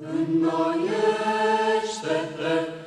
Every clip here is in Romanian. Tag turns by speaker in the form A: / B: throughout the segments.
A: Înnoiește-te,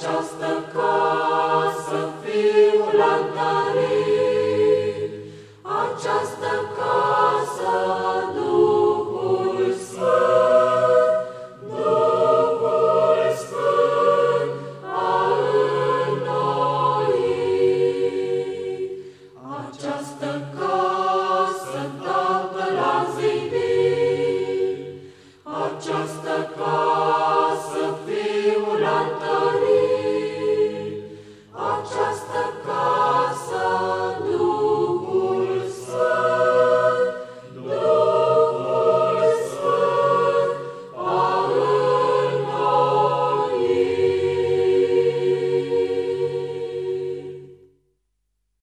A: just the Of God.